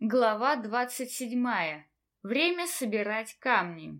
Глава двадцать седьмая. Время собирать камни.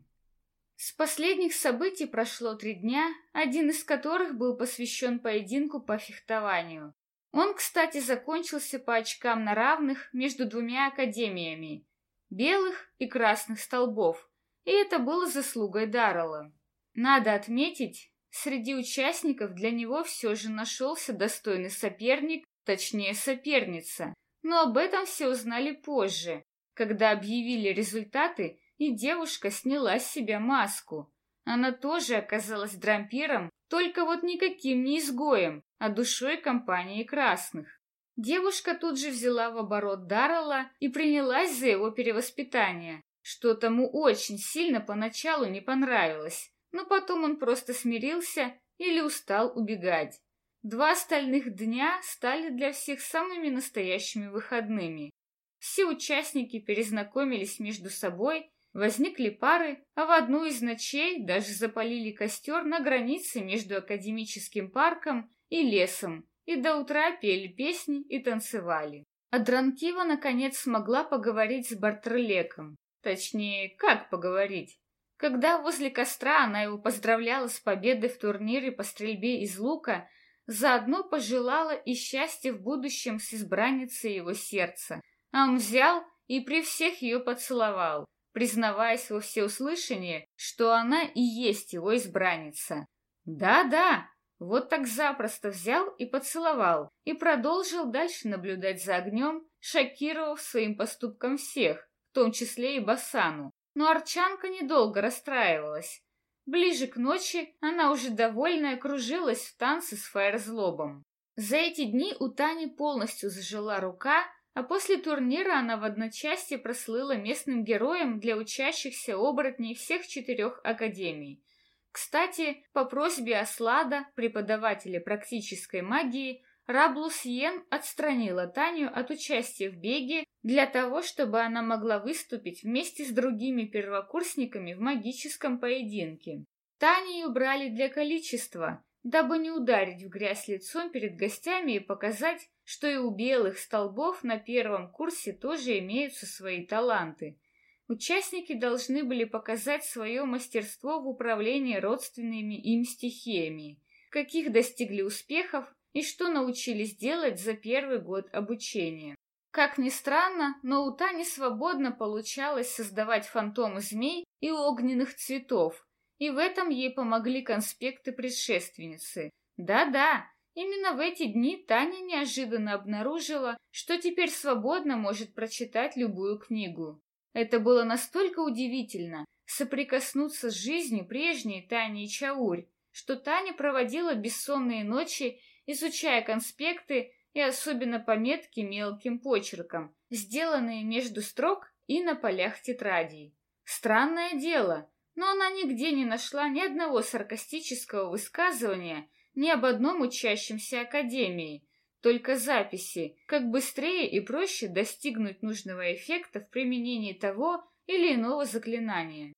С последних событий прошло три дня, один из которых был посвящен поединку по фехтованию. Он, кстати, закончился по очкам на равных между двумя академиями — белых и красных столбов, и это было заслугой Даррелла. Надо отметить, среди участников для него все же нашелся достойный соперник, точнее соперница — но об этом все узнали позже, когда объявили результаты, и девушка сняла с себя маску. Она тоже оказалась дрампиром, только вот никаким не изгоем, а душой компании красных. Девушка тут же взяла в оборот Даррелла и принялась за его перевоспитание, что тому очень сильно поначалу не понравилось, но потом он просто смирился или устал убегать. Два остальных дня стали для всех самыми настоящими выходными. Все участники перезнакомились между собой, возникли пары, а в одну из ночей даже запалили костер на границе между академическим парком и лесом, и до утра пели песни и танцевали. А Дранкива наконец смогла поговорить с Бартрелеком. Точнее, как поговорить? Когда возле костра она его поздравляла с победой в турнире по стрельбе из лука, Заодно пожелала и счастья в будущем с избранницей его сердца. А он взял и при всех ее поцеловал, признаваясь во всеуслышание, что она и есть его избранница. Да-да, вот так запросто взял и поцеловал, и продолжил дальше наблюдать за огнем, шокировав своим поступком всех, в том числе и Басану. Но Арчанка недолго расстраивалась. Ближе к ночи она уже довольная кружилась в танце с фаерзлобом. За эти дни у Тани полностью зажила рука, а после турнира она в одночасье прослыла местным героем для учащихся оборотней всех четырех академий. Кстати, по просьбе Аслада, преподавателя практической магии, Раблус Йен отстранила Таню от участия в беге для того, чтобы она могла выступить вместе с другими первокурсниками в магическом поединке. Таню убрали для количества, дабы не ударить в грязь лицом перед гостями и показать, что и у белых столбов на первом курсе тоже имеются свои таланты. Участники должны были показать свое мастерство в управлении родственными им стихиями, каких достигли успехов и что научились делать за первый год обучения. Как ни странно, но у Тани свободно получалось создавать фантомы змей и огненных цветов, и в этом ей помогли конспекты предшественницы. Да-да, именно в эти дни Таня неожиданно обнаружила, что теперь свободно может прочитать любую книгу. Это было настолько удивительно, соприкоснуться с жизнью прежней Тани и Чаурь, что Таня проводила бессонные ночи изучая конспекты и особенно пометки мелким почерком, сделанные между строк и на полях тетрадей. Странное дело, но она нигде не нашла ни одного саркастического высказывания ни об одном учащемся академии, только записи, как быстрее и проще достигнуть нужного эффекта в применении того или иного заклинания.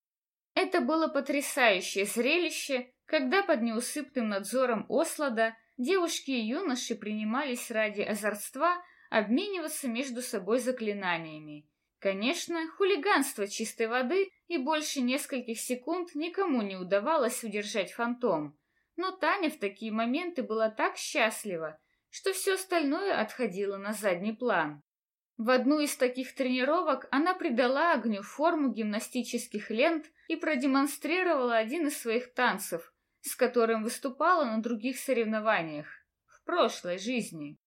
Это было потрясающее зрелище, когда под неусыпным надзором Ослада девушки и юноши принимались ради озорства обмениваться между собой заклинаниями. Конечно, хулиганство чистой воды, и больше нескольких секунд никому не удавалось удержать фантом. Но Таня в такие моменты была так счастлива, что все остальное отходило на задний план. В одну из таких тренировок она придала огню форму гимнастических лент и продемонстрировала один из своих танцев, с которым выступала на других соревнованиях в прошлой жизни.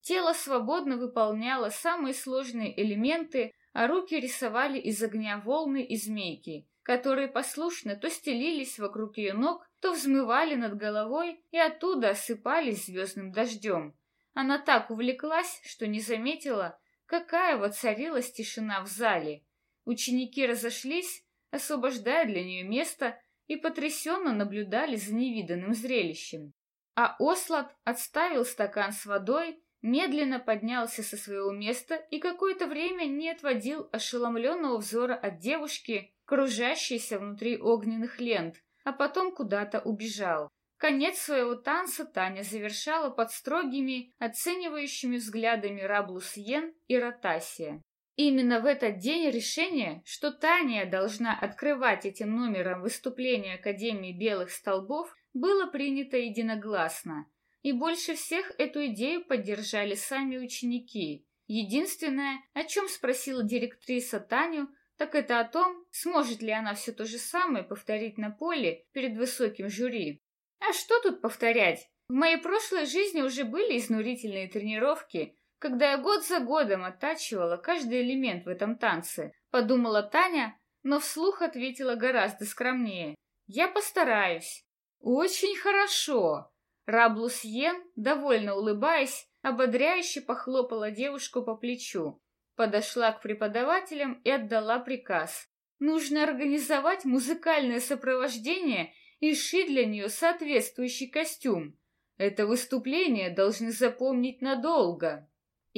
Тело свободно выполняло самые сложные элементы, а руки рисовали из огня волны и змейки, которые послушно то стелились вокруг ее ног, то взмывали над головой и оттуда осыпались звездным дождем. Она так увлеклась, что не заметила, какая воцарилась тишина в зале. Ученики разошлись, освобождая для нее место, и потрясенно наблюдали за невиданным зрелищем. А Ослад отставил стакан с водой, медленно поднялся со своего места и какое-то время не отводил ошеломленного взора от девушки, кружащейся внутри огненных лент, а потом куда-то убежал. Конец своего танца Таня завершала под строгими, оценивающими взглядами Раблус Йен и Ротасия. Именно в этот день решение, что Таня должна открывать этим номером выступления Академии Белых Столбов, было принято единогласно. И больше всех эту идею поддержали сами ученики. Единственное, о чем спросила директриса Таню, так это о том, сможет ли она все то же самое повторить на поле перед высоким жюри. А что тут повторять? В моей прошлой жизни уже были изнурительные тренировки, когда я год за годом оттачивала каждый элемент в этом танце, подумала Таня, но вслух ответила гораздо скромнее. Я постараюсь. Очень хорошо. Раблус Йен, довольно улыбаясь, ободряюще похлопала девушку по плечу, подошла к преподавателям и отдала приказ. Нужно организовать музыкальное сопровождение и шить для нее соответствующий костюм. Это выступление должны запомнить надолго.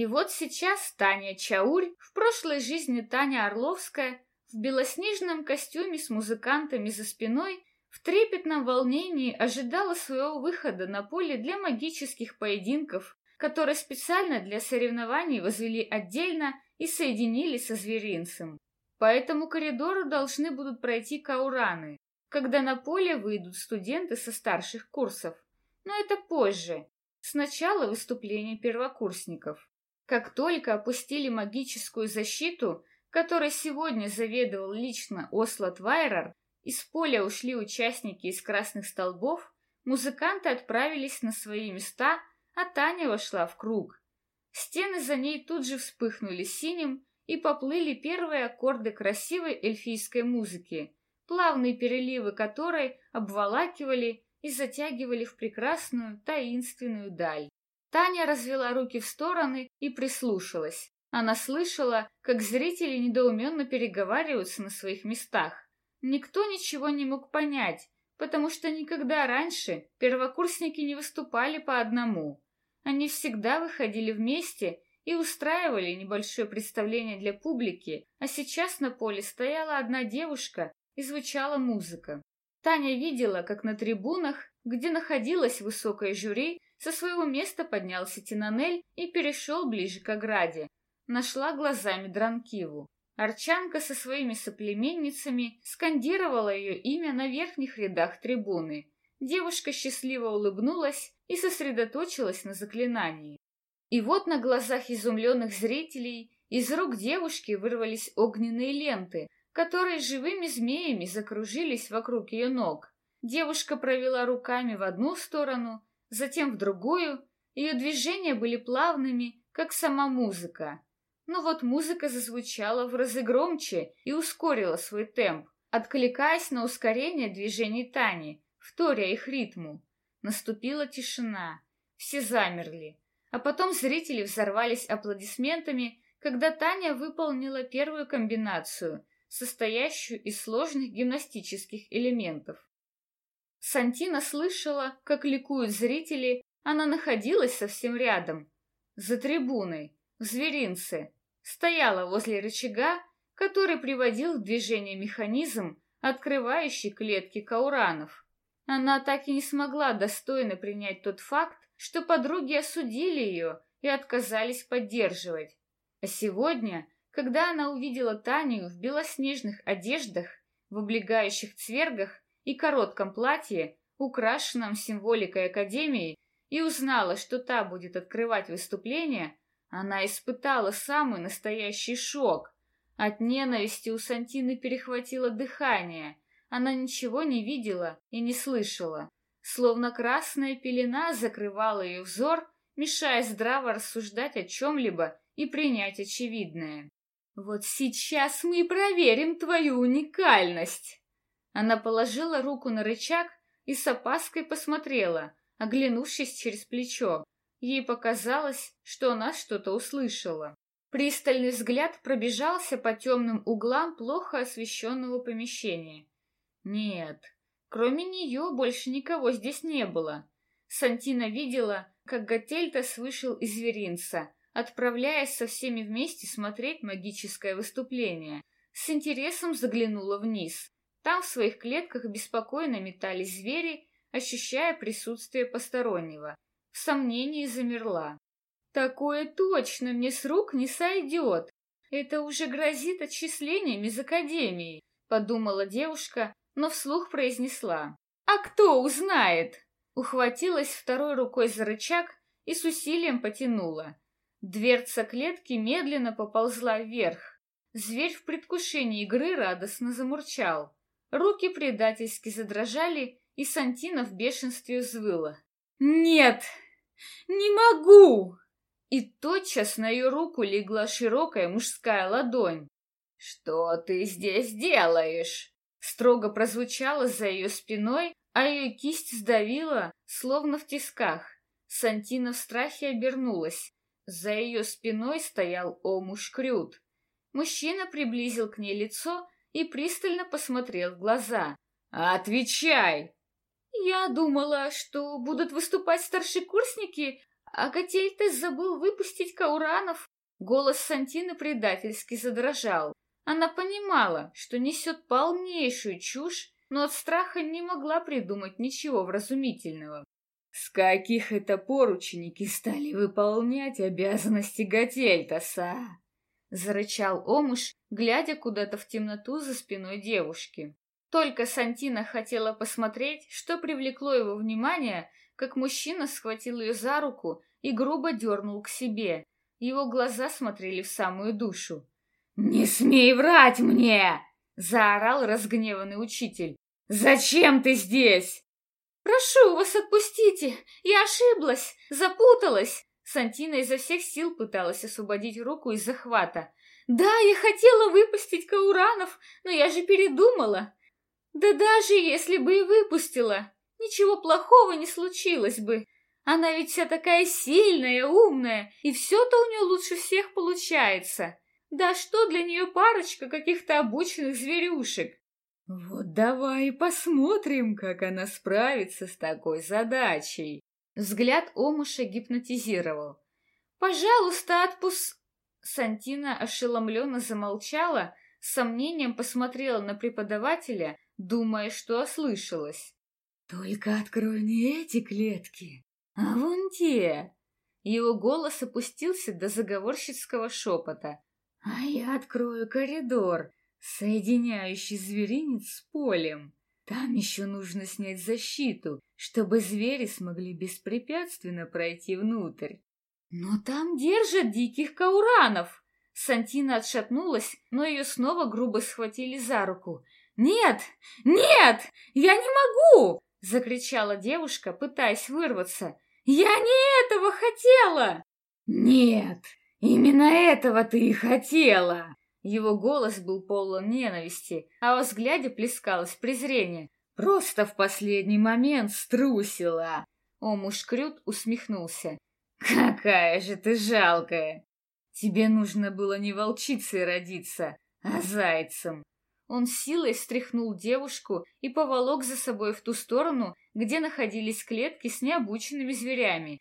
И вот сейчас Таня Чаурь, в прошлой жизни Таня Орловская, в белоснежном костюме с музыкантами за спиной, в трепетном волнении ожидала своего выхода на поле для магических поединков, которые специально для соревнований возвели отдельно и соединили со зверинцем. По этому коридору должны будут пройти каураны, когда на поле выйдут студенты со старших курсов. Но это позже. Сначала выступление первокурсников. Как только опустили магическую защиту, которой сегодня заведовал лично Ослот Вайрар, из поля ушли участники из красных столбов, музыканты отправились на свои места, а Таня вошла в круг. Стены за ней тут же вспыхнули синим, и поплыли первые аккорды красивой эльфийской музыки, плавные переливы которой обволакивали и затягивали в прекрасную таинственную даль. Таня развела руки в стороны и прислушалась. Она слышала, как зрители недоуменно переговариваются на своих местах. Никто ничего не мог понять, потому что никогда раньше первокурсники не выступали по одному. Они всегда выходили вместе и устраивали небольшое представление для публики, а сейчас на поле стояла одна девушка и звучала музыка. Таня видела, как на трибунах, где находилась высокое жюри, со своего места поднялся Тинанель и перешел ближе к ограде. Нашла глазами Дранкиву. Арчанка со своими соплеменницами скандировала ее имя на верхних рядах трибуны. Девушка счастливо улыбнулась и сосредоточилась на заклинании. И вот на глазах изумленных зрителей из рук девушки вырвались огненные ленты, которые живыми змеями закружились вокруг ее ног. Девушка провела руками в одну сторону, затем в другую. Ее движения были плавными, как сама музыка. Но вот музыка зазвучала в разы громче и ускорила свой темп, откликаясь на ускорение движений Тани, вторя их ритму. Наступила тишина. Все замерли. А потом зрители взорвались аплодисментами, когда Таня выполнила первую комбинацию, состоящую из сложных гимнастических элементов. Сантина слышала, как ликуют зрители, она находилась совсем рядом, за трибуной, в зверинце, стояла возле рычага, который приводил в движение механизм, открывающий клетки кауранов. Она так и не смогла достойно принять тот факт, что подруги осудили ее и отказались поддерживать. А сегодня, когда она увидела Таню в белоснежных одеждах, в облегающих цвергах и коротком платье, украшенном символикой Академии, и узнала, что та будет открывать выступление, она испытала самый настоящий шок. От ненависти у Сантины перехватило дыхание. Она ничего не видела и не слышала. Словно красная пелена закрывала ее взор, мешая здраво рассуждать о чем-либо и принять очевидное. «Вот сейчас мы и проверим твою уникальность!» Она положила руку на рычаг и с опаской посмотрела, оглянувшись через плечо. Ей показалось, что она что-то услышала. Пристальный взгляд пробежался по темным углам плохо освещенного помещения. Нет, кроме нее больше никого здесь не было. Сантина видела, как Готельтас вышел из зверинца, отправляясь со всеми вместе смотреть магическое выступление. С интересом заглянула вниз. Там в своих клетках беспокойно метались звери, ощущая присутствие постороннего. В сомнении замерла. «Такое точно мне с рук не сойдет!» Это уже грозит отчислением из академии, подумала девушка, но вслух произнесла. А кто узнает? Ухватилась второй рукой за рычаг и с усилием потянула. Дверца клетки медленно поползла вверх. Зверь в предвкушении игры радостно замурчал. Руки предательски задрожали, и Сантина в бешенстве взвыла. «Нет! Не могу!» И тотчас на ее руку легла широкая мужская ладонь. «Что ты здесь делаешь?» Строго прозвучало за ее спиной, а ее кисть сдавила, словно в тисках. Сантина в страхе обернулась. За ее спиной стоял Омуш Крют. Мужчина приблизил к ней лицо и пристально посмотрел в глаза. «Отвечай!» «Я думала, что будут выступать старшекурсники, а Котельтес забыл выпустить Кауранов». Голос Сантины предательски задрожал. Она понимала, что несет полнейшую чушь, но от страха не могла придумать ничего вразумительного. С каких это пор ученики стали выполнять обязанности Готельтаса? Зарычал Омуш, глядя куда-то в темноту за спиной девушки. Только Сантина хотела посмотреть, что привлекло его внимание, как мужчина схватил ее за руку и грубо дернул к себе. Его глаза смотрели в самую душу. «Не смей врать мне!» — заорал разгневанный учитель. «Зачем ты здесь?» «Прошу вас, отпустите! Я ошиблась, запуталась!» Сантина изо всех сил пыталась освободить руку из захвата. «Да, я хотела выпустить Кауранов, но я же передумала. Да даже если бы и выпустила, ничего плохого не случилось бы. Она ведь вся такая сильная, умная, и все-то у нее лучше всех получается. Да что для нее парочка каких-то обученных зверюшек? Вот давай посмотрим, как она справится с такой задачей. Взгляд Омуша гипнотизировал. Пожалуйста, отпуск... Сантина ошеломленно замолчала, с сомнением посмотрела на преподавателя, думая, что ослышалась. «Только открой не эти клетки, а вон те!» Его голос опустился до заговорщицкого шепота. «А я открою коридор, соединяющий зверинец с полем. Там еще нужно снять защиту, чтобы звери смогли беспрепятственно пройти внутрь. Но там держат диких кауранов!» Сантина отшатнулась, но ее снова грубо схватили за руку. «Нет! Нет! Я не могу!» — закричала девушка, пытаясь вырваться. «Я не этого хотела!» «Нет, именно этого ты и хотела!» Его голос был полон ненависти, а во взгляде плескалось презрение. «Просто в последний момент струсила!» О, мушкрют усмехнулся. «Какая же ты жалкая! Тебе нужно было не волчицей родиться, а зайцем!» Он силой встряхнул девушку и поволок за собой в ту сторону, где находились клетки с необученными зверями.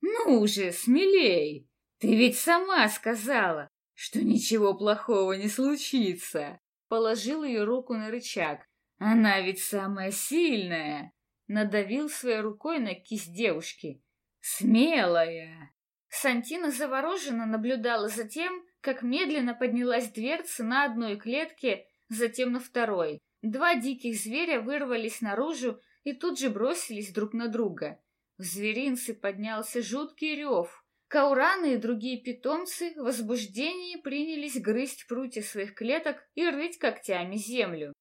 «Ну же, смелей! Ты ведь сама сказала, что ничего плохого не случится!» Положил ее руку на рычаг. «Она ведь самая сильная!» Надавил своей рукой на кисть девушки. «Смелая!» Сантина завороженно наблюдала за тем, как медленно поднялась дверца на одной клетке затем на второй. Два диких зверя вырвались наружу и тут же бросились друг на друга. В зверинце поднялся жуткий рев. Каураны и другие питомцы в возбуждении принялись грызть прутья своих клеток и рыть когтями землю.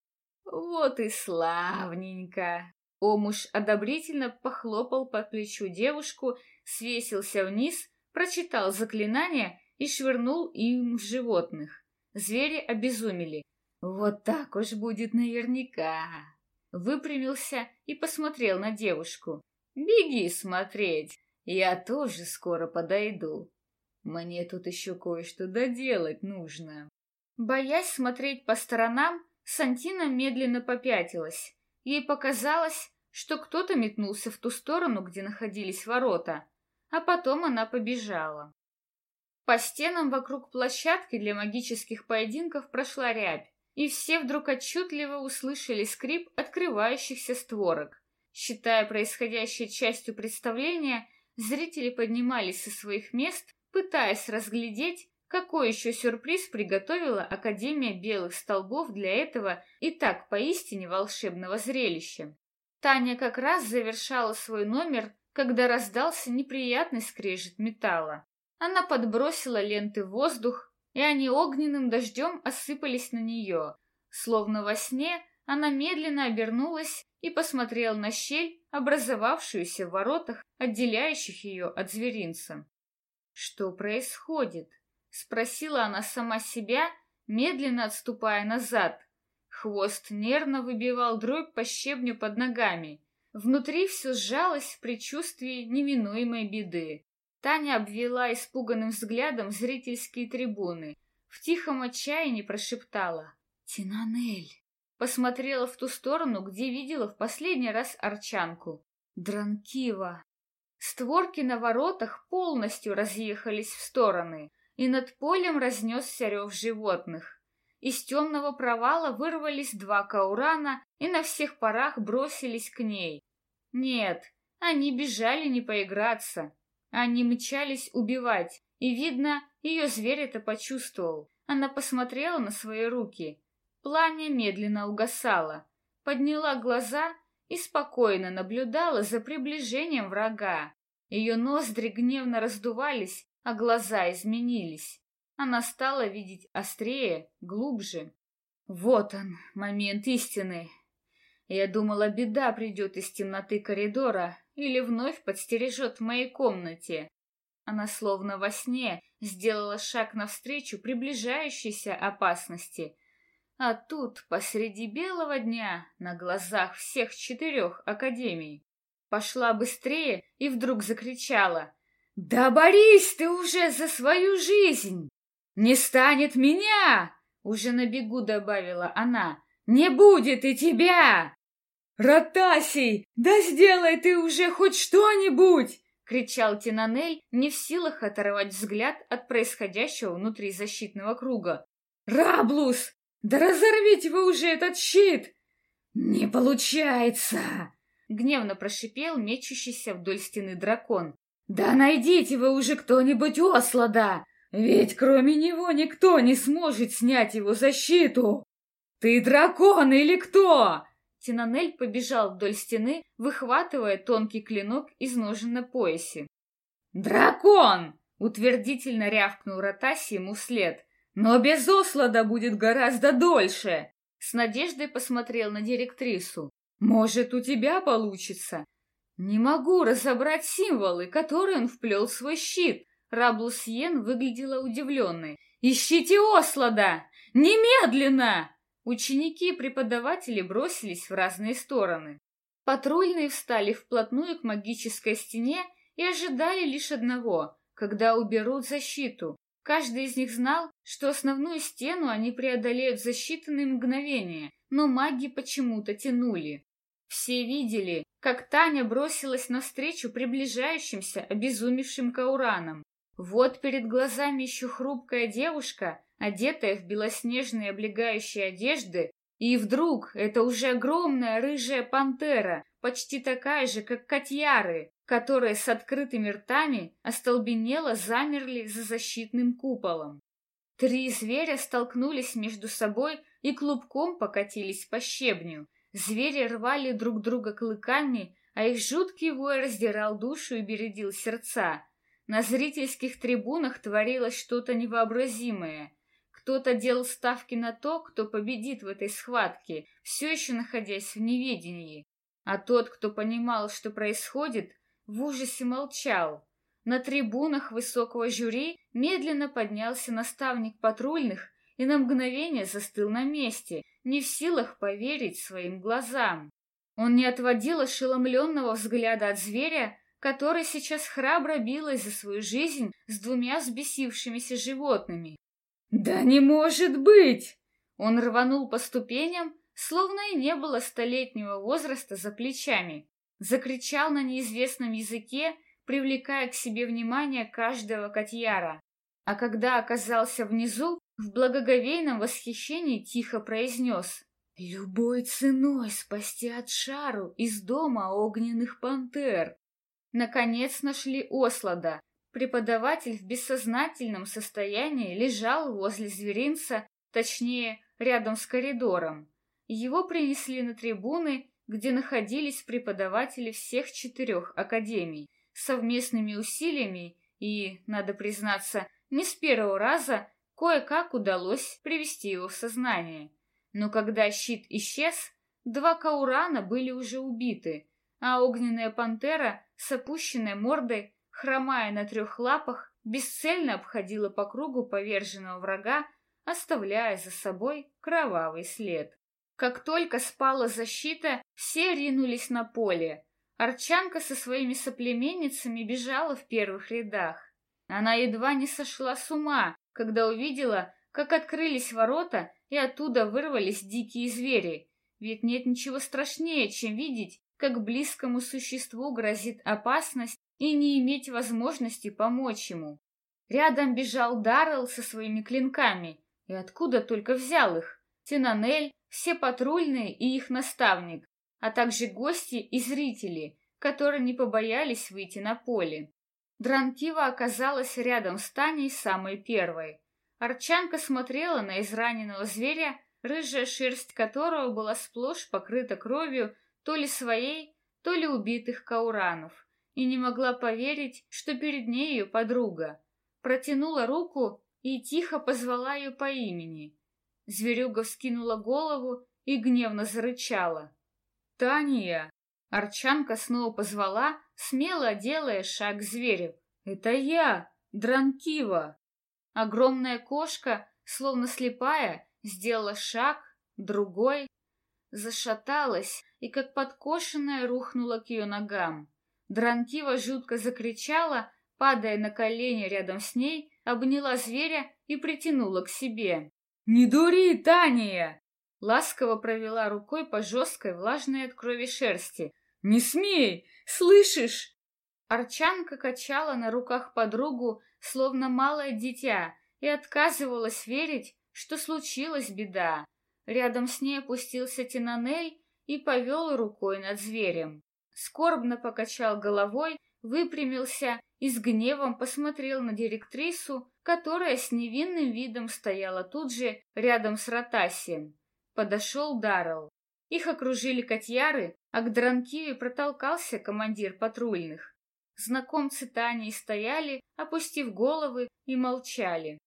«Вот и славненько!» Омуш одобрительно похлопал по плечу девушку, свесился вниз, прочитал заклинание и швырнул им в животных. Звери обезумели. Вот так уж будет наверняка. Выпрямился и посмотрел на девушку. Беги смотреть, я тоже скоро подойду. Мне тут еще кое-что доделать нужно. Боясь смотреть по сторонам, Сантина медленно попятилась. Ей показалось, что кто-то метнулся в ту сторону, где находились ворота, а потом она побежала. По стенам вокруг площадки для магических поединков прошла рябь и все вдруг отчетливо услышали скрип открывающихся створок. Считая происходящее частью представления, зрители поднимались со своих мест, пытаясь разглядеть, какой еще сюрприз приготовила Академия Белых Столбов для этого и так поистине волшебного зрелища. Таня как раз завершала свой номер, когда раздался неприятный скрежет металла. Она подбросила ленты в воздух, и они огненным дождем осыпались на нее. Словно во сне, она медленно обернулась и посмотрела на щель, образовавшуюся в воротах, отделяющих ее от зверинца. Что происходит? — спросила она сама себя, медленно отступая назад. Хвост нервно выбивал дробь по щебню под ногами. Внутри все сжалось в предчувствии неминуемой беды. Таня обвела испуганным взглядом зрительские трибуны. В тихом отчаянии прошептала «Тинанель!» Посмотрела в ту сторону, где видела в последний раз арчанку. Дранкива! Створки на воротах полностью разъехались в стороны и над полем разнесся рев животных. Из темного провала вырвались два каурана и на всех парах бросились к ней. Нет, они бежали не поиграться. Они мчались убивать, и, видно, ее зверь это почувствовал. Она посмотрела на свои руки. Пламя медленно угасало, подняла глаза и спокойно наблюдала за приближением врага. Ее ноздри гневно раздувались, а глаза изменились. Она стала видеть острее, глубже. Вот он, момент истины. Я думала, беда придет из темноты коридора или вновь подстережет в моей комнате. Она словно во сне сделала шаг навстречу приближающейся опасности. А тут, посреди белого дня, на глазах всех четырех академий, пошла быстрее и вдруг закричала — «Да борись ты уже за свою жизнь! Не станет меня!» Уже на бегу добавила она. «Не будет и тебя!» «Ротасий, да сделай ты уже хоть что-нибудь!» кричал Тинанель, не в силах оторвать взгляд от происходящего внутри защитного круга. «Раблус, да разорвите вы уже этот щит!» «Не получается!» — гневно прошипел мечущийся вдоль стены дракон. «Да найдите вы уже кто-нибудь Ослада! Ведь кроме него никто не сможет снять его защиту! Ты дракон или кто?» Тинанель побежал вдоль стены, выхватывая тонкий клинок из ножен на поясе. «Дракон!» — утвердительно рявкнул Ротаси ему вслед. «Но без Ослада будет гораздо дольше!» С надеждой посмотрел на директрису. «Может, у тебя получится? Не могу разобрать символы, которые он вплел в свой щит. Раблусьен выглядела удивленной. «Ищите Ослада! Немедленно!» Ученики и преподаватели бросились в разные стороны. Патрульные встали вплотную к магической стене и ожидали лишь одного, когда уберут защиту. Каждый из них знал, что основную стену они преодолеют за считанные мгновения, но маги почему-то тянули. Все видели, как Таня бросилась навстречу приближающимся, обезумевшим кауранам. Вот перед глазами еще хрупкая девушка, одетая в белоснежные облегающие одежды, и вдруг это уже огромная рыжая пантера, почти такая же, как котьяры, которые с открытыми ртами остолбенело замерли за защитным куполом. Три зверя столкнулись между собой и клубком покатились по щебню, Звери рвали друг друга клыками, а их жуткий вой раздирал душу и бередил сердца. На зрительских трибунах творилось что-то невообразимое. Кто-то делал ставки на то, кто победит в этой схватке, все еще находясь в неведении. А тот, кто понимал, что происходит, в ужасе молчал. На трибунах высокого жюри медленно поднялся наставник патрульных и на мгновение застыл на месте, не в силах поверить своим глазам. Он не отводил ошеломленного взгляда от зверя, который сейчас храбро билась за свою жизнь с двумя взбесившимися животными. «Да не может быть!» Он рванул по ступеням, словно и не было столетнего возраста за плечами. Закричал на неизвестном языке, привлекая к себе внимание каждого котьяра. А когда оказался внизу, в благоговейном восхищении тихо произнес «Любой ценой спасти от шару из дома огненных пантер». Наконец нашли Ослада. Преподаватель в бессознательном состоянии лежал возле зверинца, точнее, рядом с коридором. Его принесли на трибуны, где находились преподаватели всех четырех академий. Совместными усилиями и, надо признаться, не с первого раза кое-как удалось привести его в сознание. Но когда щит исчез, два каурана были уже убиты, а огненная пантера с опущенной мордой хромая на трех лапах, бесцельно обходила по кругу поверженного врага, оставляя за собой кровавый след. Как только спала защита, все ринулись на поле. Арчанка со своими соплеменницами бежала в первых рядах. Она едва не сошла с ума, когда увидела, как открылись ворота и оттуда вырвались дикие звери. Ведь нет ничего страшнее, чем видеть, как близкому существу грозит опасность и не иметь возможности помочь ему. Рядом бежал Даррелл со своими клинками, и откуда только взял их. Тинанель, все патрульные и их наставник, а также гости и зрители, которые не побоялись выйти на поле. Дранкива оказалась рядом с Таней самой первой. Арчанка смотрела на израненного зверя, рыжая шерсть которого была сплошь покрыта кровью то ли своей, то ли убитых кауранов и не могла поверить, что перед ней ее подруга. Протянула руку и тихо позвала ее по имени. Зверюга вскинула голову и гневно зарычала. «Таня!» Арчанка снова позвала, смело делая шаг к зверю. «Это я, Дранкива!» Огромная кошка, словно слепая, сделала шаг, другой, зашаталась и, как подкошенная, рухнула к ее ногам. Дранкива жутко закричала, падая на колени рядом с ней, обняла зверя и притянула к себе. «Не дури, Таня!» Ласково провела рукой по жесткой, влажной от крови шерсти. «Не смей! Слышишь?» Арчанка качала на руках подругу, словно малое дитя, и отказывалась верить, что случилась беда. Рядом с ней опустился Тинанель и повел рукой над зверем скорбно покачал головой, выпрямился и с гневом посмотрел на директрису, которая с невинным видом стояла тут же, рядом с Ротасием. Подошел Даррелл. Их окружили котьяры, а к Дранкиве протолкался командир патрульных. Знакомцы Тани стояли, опустив головы, и молчали.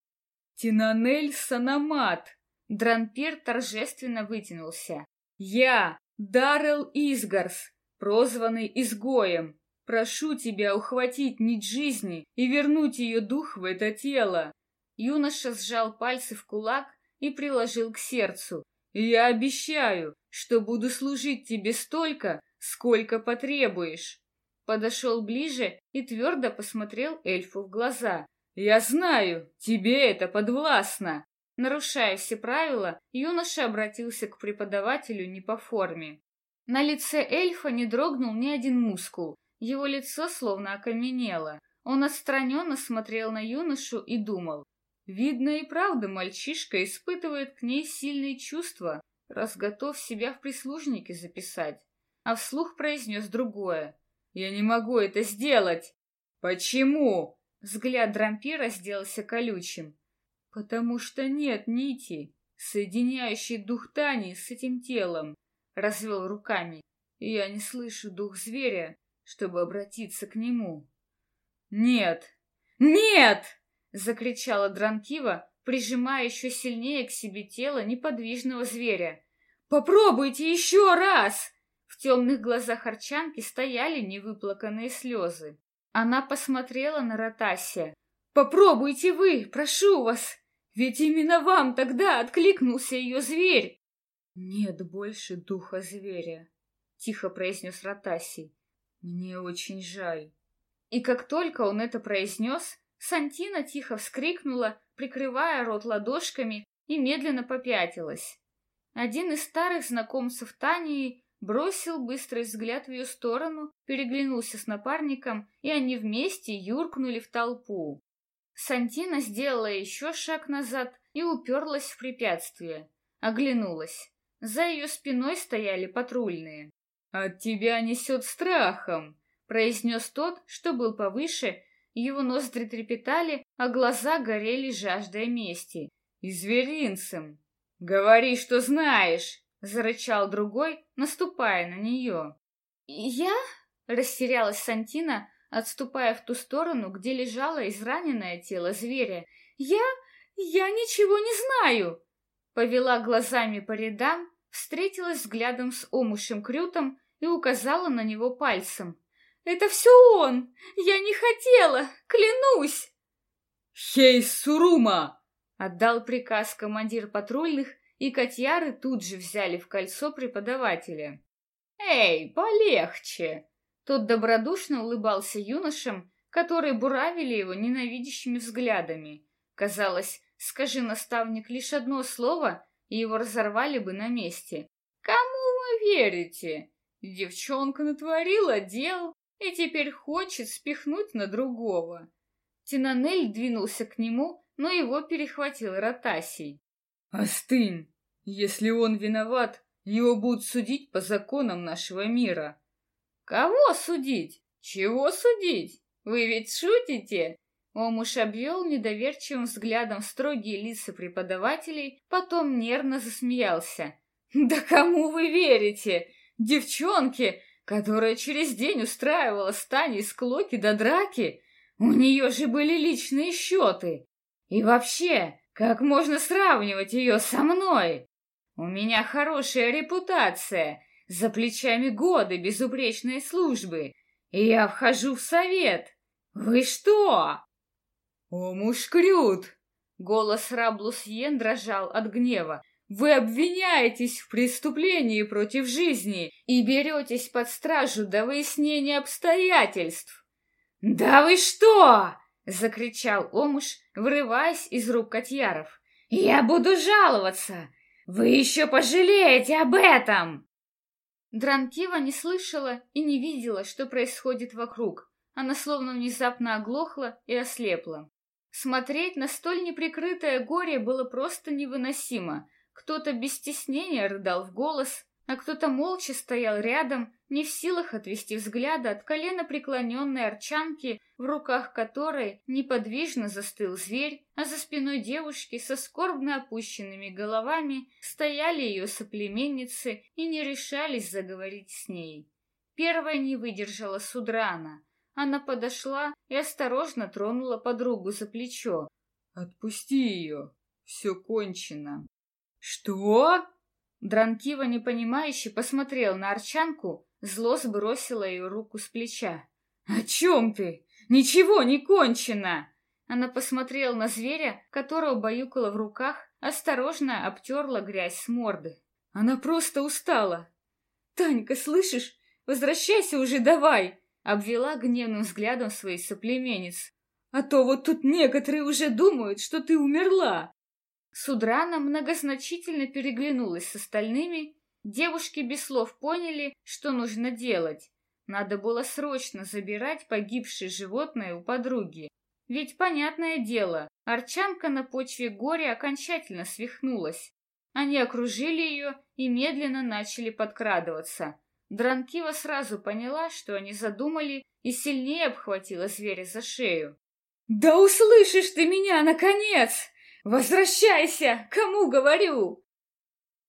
«Тинанель Санамат!» Дранпир торжественно вытянулся. «Я, Даррелл Изгарс, прозванный изгоем. Прошу тебя ухватить нить жизни и вернуть ее дух в это тело. Юноша сжал пальцы в кулак и приложил к сердцу. Я обещаю, что буду служить тебе столько, сколько потребуешь. Подошел ближе и твердо посмотрел эльфу в глаза. Я знаю, тебе это подвластно. Нарушая все правила, юноша обратился к преподавателю не по форме. На лице эльфа не дрогнул ни один мускул. Его лицо словно окаменело. Он отстраненно смотрел на юношу и думал. Видно и правда мальчишка испытывает к ней сильные чувства, раз готов себя в прислужники записать. А вслух произнес другое. «Я не могу это сделать!» «Почему?» Взгляд дрампира сделался колючим. «Потому что нет нити, соединяющей дух Тани с этим телом развел руками, и я не слышу дух зверя, чтобы обратиться к нему. «Нет! Нет!» — закричала Дранкива, прижимая еще сильнее к себе тело неподвижного зверя. «Попробуйте еще раз!» В темных глазах Арчанки стояли невыплаканные слезы. Она посмотрела на Ротасия. «Попробуйте вы, прошу вас! Ведь именно вам тогда откликнулся ее зверь!» «Нет больше духа зверя», — тихо произнес Ротаси. «Мне очень жаль». И как только он это произнес, Сантина тихо вскрикнула, прикрывая рот ладошками, и медленно попятилась. Один из старых знакомцев Тании бросил быстрый взгляд в ее сторону, переглянулся с напарником, и они вместе юркнули в толпу. Сантина сделала еще шаг назад и уперлась в препятствие. Оглянулась. За ее спиной стояли патрульные. «От тебя несет страхом», — произнес тот, что был повыше, его ноздри трепетали, а глаза горели жаждой мести. «И зверинцем! Говори, что знаешь!» — зарычал другой, наступая на нее. «Я?» — растерялась Сантина, отступая в ту сторону, где лежало израненное тело зверя. «Я... я ничего не знаю!» Повела глазами по рядам, встретилась взглядом с омушем Крютом и указала на него пальцем. «Это все он! Я не хотела! Клянусь!» «Хей, Сурума!» — отдал приказ командир патрульных, и котяры тут же взяли в кольцо преподавателя. «Эй, полегче!» Тот добродушно улыбался юношам, которые буравили его ненавидящими взглядами. Казалось, скажи наставник лишь одно слово, и его разорвали бы на месте. «Кому вы верите? Девчонка натворила дел и теперь хочет спихнуть на другого». Тинанель двинулся к нему, но его перехватил Ротасий. «Остынь! Если он виноват, его будут судить по законам нашего мира». «Кого судить? Чего судить? Вы ведь шутите?» Омуш обвел недоверчивым взглядом строгие лица преподавателей, потом нервно засмеялся. «Да кому вы верите? Девчонке, которая через день устраивала стани из склоки до драки? У нее же были личные счеты. И вообще, как можно сравнивать ее со мной? У меня хорошая репутация, за плечами годы безупречной службы, и я вхожу в совет. Вы что?» «О, мушкрют!» Голос Раблусьен дрожал от гнева. «Вы обвиняетесь в преступлении против жизни и беретесь под стражу до выяснения обстоятельств!» «Да вы что!» — закричал Омуш, вырываясь из рук Котьяров. «Я буду жаловаться! Вы еще пожалеете об этом!» Дранкива не слышала и не видела, что происходит вокруг. Она словно внезапно оглохла и ослепла. Смотреть на столь неприкрытое горе было просто невыносимо. Кто-то без стеснения рыдал в голос, а кто-то молча стоял рядом, не в силах отвести взгляда от колена преклоненной арчанки, в руках которой неподвижно застыл зверь, а за спиной девушки со скорбно опущенными головами стояли ее соплеменницы и не решались заговорить с ней. Первая не выдержала Судрана — она подошла и осторожно тронула подругу за плечо. «Отпусти ее, все кончено». «Что?» Дранкива, непонимающе, посмотрел на Арчанку, зло сбросила ее руку с плеча. «О чем ты? Ничего не кончено!» Она посмотрела на зверя, которого баюкала в руках, осторожно обтерла грязь с морды. Она просто устала. «Танька, слышишь? Возвращайся уже давай!» Обвела гневным взглядом своих соплеменниц. А то вот тут некоторые уже думают, что ты умерла. Судрана многозначительно переглянулась с остальными. Девушки без слов поняли, что нужно делать. Надо было срочно забирать погибшее животное у подруги. Ведь, понятное дело, Арчанка на почве горя окончательно свихнулась. Они окружили ее и медленно начали подкрадываться. Дранкива сразу поняла, что они задумали, и сильнее обхватила зверя за шею. «Да услышишь ты меня, наконец! Возвращайся! Кому говорю?»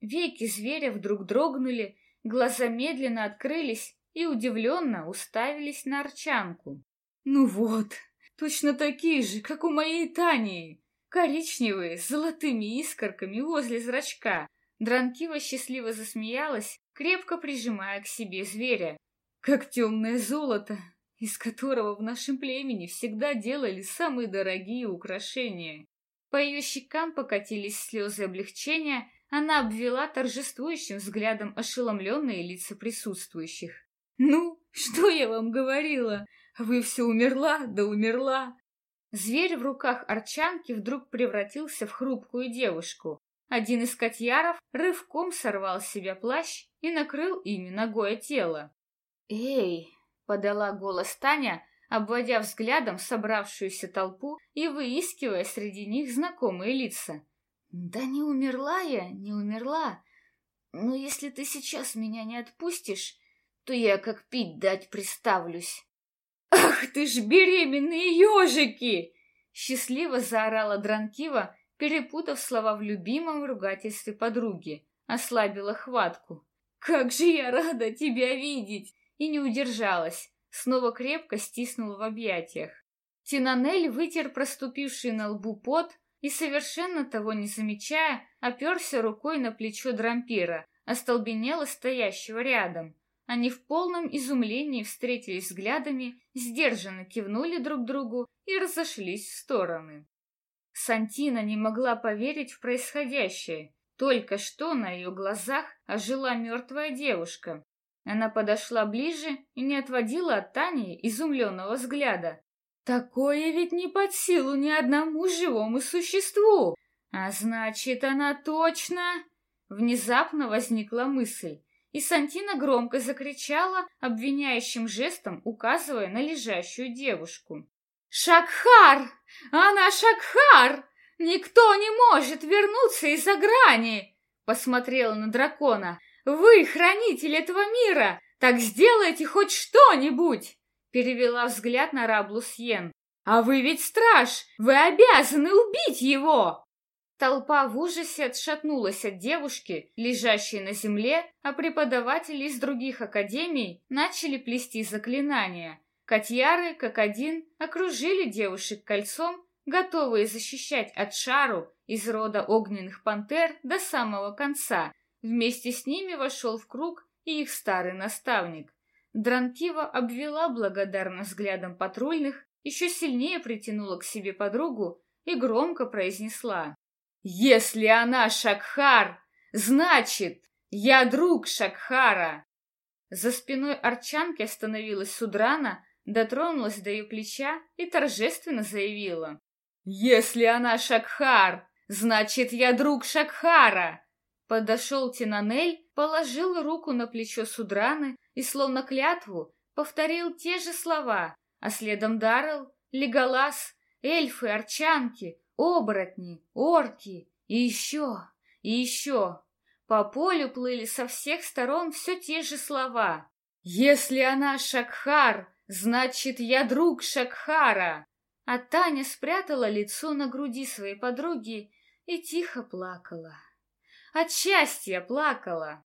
Веки зверя вдруг дрогнули, глаза медленно открылись и удивленно уставились на Арчанку. «Ну вот, точно такие же, как у моей Тании, коричневые, с золотыми искорками возле зрачка». Дранкива счастливо засмеялась крепко прижимая к себе зверя, как темное золото, из которого в нашем племени всегда делали самые дорогие украшения. По ее щекам покатились слезы облегчения, она обвела торжествующим взглядом ошеломленные лица присутствующих. «Ну, что я вам говорила? Вы все умерла, да умерла!» Зверь в руках арчанки вдруг превратился в хрупкую девушку. Один из котьяров рывком сорвал с себя плащ и накрыл ими ногое тело. «Эй!» — подала голос Таня, обводя взглядом собравшуюся толпу и выискивая среди них знакомые лица. «Да не умерла я, не умерла. Но если ты сейчас меня не отпустишь, то я как пить дать приставлюсь». «Ах ты ж беременные ежики!» Счастливо заорала Дранкива, перепутав слова в любимом ругательстве подруги, ослабила хватку. «Как же я рада тебя видеть!» И не удержалась, снова крепко стиснула в объятиях. Тинанель вытер проступивший на лбу пот и, совершенно того не замечая, оперся рукой на плечо Дрампира, остолбенело стоящего рядом. Они в полном изумлении встретились взглядами, сдержанно кивнули друг другу и разошлись в стороны. Сантина не могла поверить в происходящее. Только что на ее глазах ожила мертвая девушка. Она подошла ближе и не отводила от Тани изумленного взгляда. Такое ведь не под силу ни одному живому существу. А значит, она точно... Внезапно возникла мысль, и Сантина громко закричала, обвиняющим жестом указывая на лежащую девушку. «Шакхар! Она Шакхар! Никто не может вернуться из-за грани!» Посмотрела на дракона. «Вы, хранитель этого мира, так сделайте хоть что-нибудь!» Перевела взгляд на Раблу Сьен. «А вы ведь страж! Вы обязаны убить его!» Толпа в ужасе отшатнулась от девушки, лежащей на земле, а преподаватели из других академий начали плести заклинания. Котьяры, как один, окружили девушек кольцом, готовые защищать от шару из рода огненных пантер до самого конца. Вместе с ними вошел в круг и их старый наставник. Дранкива обвела благодарно взглядом патрульных, еще сильнее притянула к себе подругу и громко произнесла. «Если она Шакхар, значит, я друг Шакхара!» За спиной Арчанки остановилась Судрана, дотронулась до ее плеча и торжественно заявила. «Если она Шакхар, значит, я друг Шакхара!» Подошел Тинанель, положил руку на плечо Судраны и, словно клятву, повторил те же слова, а следом Даррелл, Леголас, эльфы, арчанки, оборотни, орки и еще, и еще. По полю плыли со всех сторон все те же слова. «Если она Шакхар, значит, я друг Шакхара!» А Таня спрятала лицо на груди своей подруги и тихо плакала. От счастья плакала.